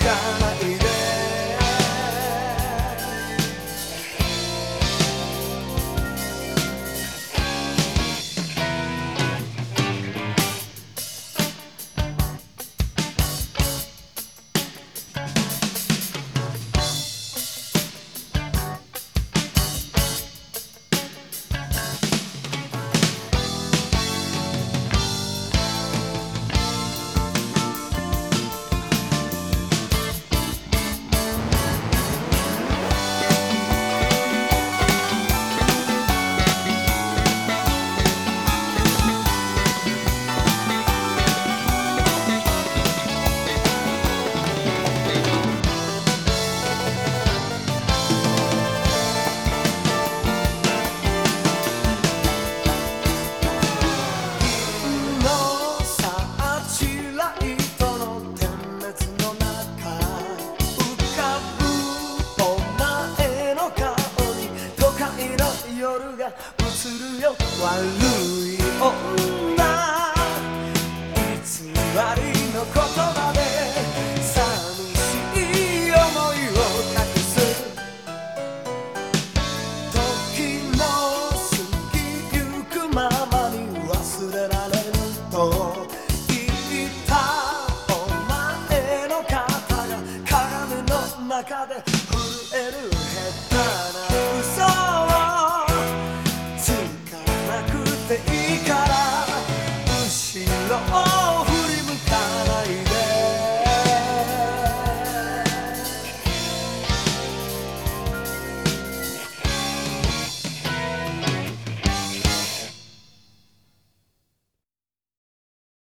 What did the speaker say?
cara. 映るよ。悪い女。偽りの言葉。